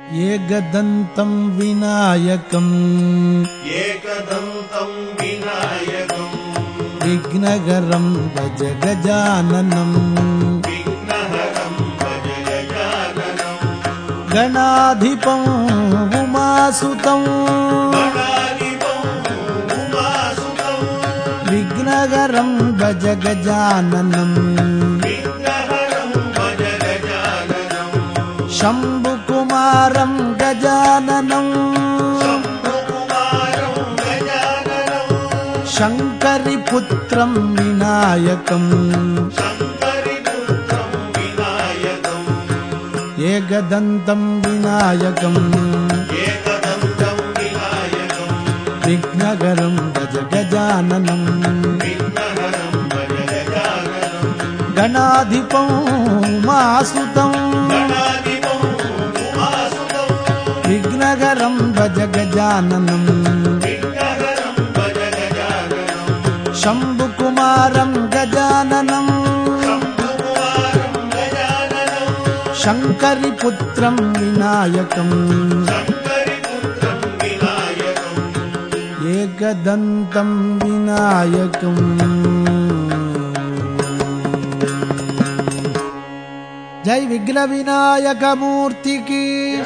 एकदन्तम् विनायकम् एकदन्तम् विनायकम् विघ्नगरम् भज गजाननम् गणाधिपम् उमासुतम् विघ्नगरम् भज गजाननम् शम्भुकुमारम् गजाननम् शङ्करिपुत्रम् विनायकम्। शङ्करिपुत्रम् विनायकम्। विघ्नगरम् भज गजाननम् विघ्नहरम् भज विघ्नगरम् भज गजाननम् भज गजाननम् शङ्करिपुत्रम् विनायकम् शङ्करिपुत्रम् विनायकम्। जय विघ्नविनायकमूर्तिकी जय